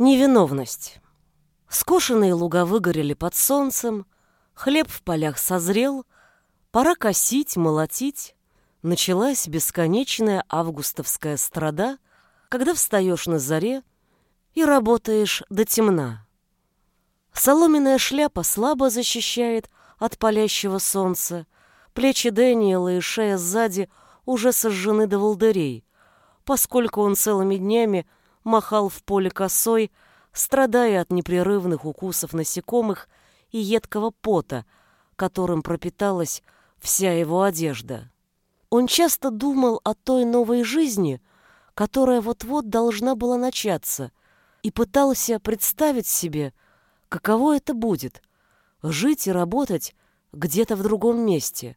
Невиновность. Скошенные луга выгорели под солнцем, хлеб в полях созрел, пора косить, молотить. Началась бесконечная августовская страда, когда встаешь на заре и работаешь до темна. Соломенная шляпа слабо защищает от палящего солнца, плечи Дэниела и шея сзади уже сожжены до волдырей, поскольку он целыми днями махал в поле косой, страдая от непрерывных укусов насекомых и едкого пота, которым пропиталась вся его одежда. Он часто думал о той новой жизни, которая вот-вот должна была начаться, и пытался представить себе, каково это будет — жить и работать где-то в другом месте,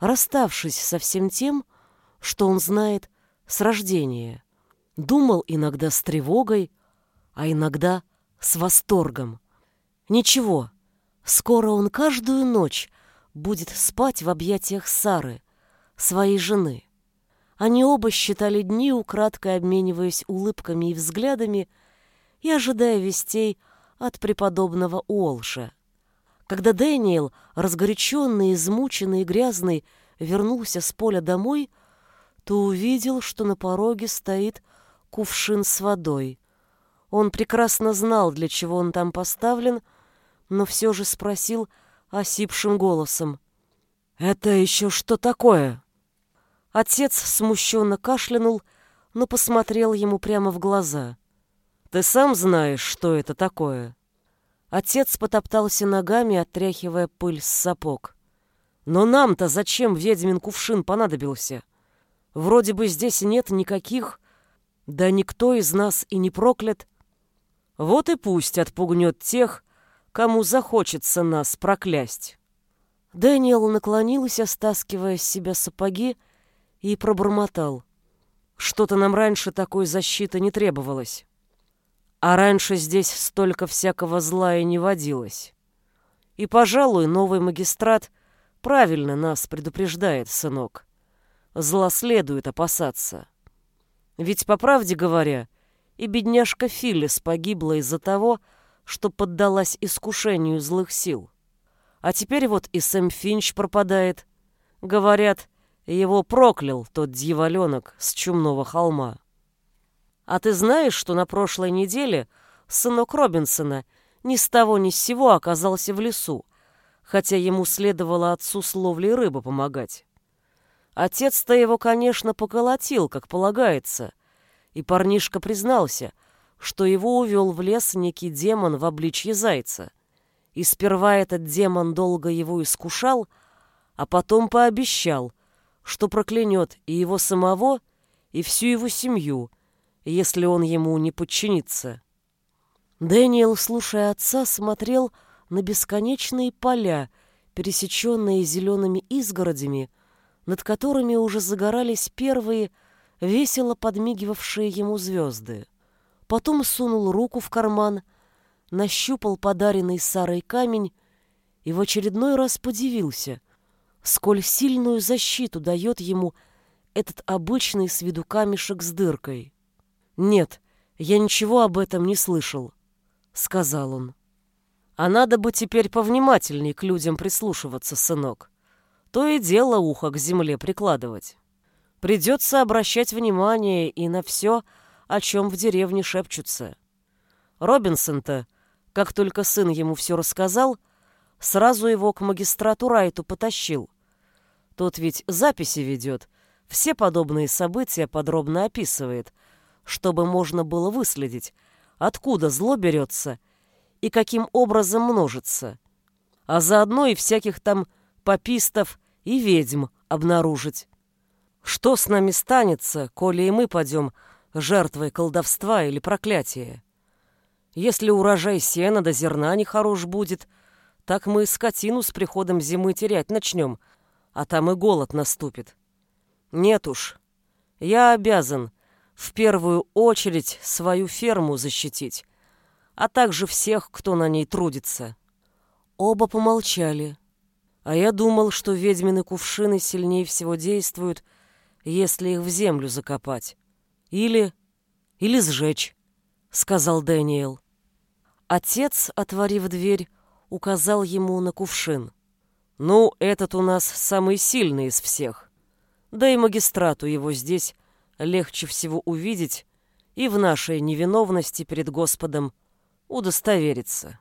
расставшись со всем тем, что он знает с рождения. Думал иногда с тревогой, а иногда с восторгом. Ничего, скоро он каждую ночь будет спать в объятиях Сары, своей жены. Они оба считали дни, украдкой обмениваясь улыбками и взглядами и ожидая вестей от преподобного Уолша. Когда Дэниел, разгоряченный, измученный и грязный, вернулся с поля домой, то увидел, что на пороге стоит кувшин с водой. Он прекрасно знал, для чего он там поставлен, но все же спросил осипшим голосом. «Это еще что такое?» Отец смущенно кашлянул, но посмотрел ему прямо в глаза. «Ты сам знаешь, что это такое?» Отец потоптался ногами, отряхивая пыль с сапог. «Но нам-то зачем ведьмин кувшин понадобился? Вроде бы здесь нет никаких да никто из нас и не проклят. Вот и пусть отпугнет тех, кому захочется нас проклясть. Дэниел наклонился, стаскивая с себя сапоги, и пробормотал. Что-то нам раньше такой защиты не требовалось. А раньше здесь столько всякого зла и не водилось. И, пожалуй, новый магистрат правильно нас предупреждает, сынок. Зла следует опасаться. Ведь, по правде говоря, и бедняжка Филлис погибла из-за того, что поддалась искушению злых сил. А теперь вот и Сэм Финч пропадает. Говорят, его проклял тот дьяволенок с чумного холма. А ты знаешь, что на прошлой неделе сынок Робинсона ни с того ни с сего оказался в лесу, хотя ему следовало отцу с ловлей рыбы помогать? Отец-то его, конечно, поколотил, как полагается, и парнишка признался, что его увел в лес некий демон в обличье зайца. И сперва этот демон долго его искушал, а потом пообещал, что проклянет и его самого, и всю его семью, если он ему не подчинится. Дэниел, слушая отца, смотрел на бесконечные поля, пересеченные зелеными изгородями, над которыми уже загорались первые, весело подмигивавшие ему звезды. Потом сунул руку в карман, нащупал подаренный Сарой камень и в очередной раз подивился, сколь сильную защиту дает ему этот обычный с виду камешек с дыркой. «Нет, я ничего об этом не слышал», — сказал он. «А надо бы теперь повнимательней к людям прислушиваться, сынок то и дело ухо к земле прикладывать. Придется обращать внимание и на все, о чем в деревне шепчутся. Робинсон-то, как только сын ему все рассказал, сразу его к магистрату Райту потащил. Тот ведь записи ведет, все подобные события подробно описывает, чтобы можно было выследить, откуда зло берется и каким образом множится. А заодно и всяких там попистов и ведьм обнаружить. Что с нами станется, коли и мы пойдем жертвой колдовства или проклятия? Если урожай сена до зерна нехорош будет, так мы скотину с приходом зимы терять начнем, а там и голод наступит. Нет уж, я обязан в первую очередь свою ферму защитить, а также всех, кто на ней трудится. Оба помолчали. А я думал, что ведьмины кувшины сильнее всего действуют, если их в землю закопать. Или... или сжечь, сказал Дэниел. Отец, отворив дверь, указал ему на кувшин. «Ну, этот у нас самый сильный из всех. Да и магистрату его здесь легче всего увидеть и в нашей невиновности перед Господом удостовериться».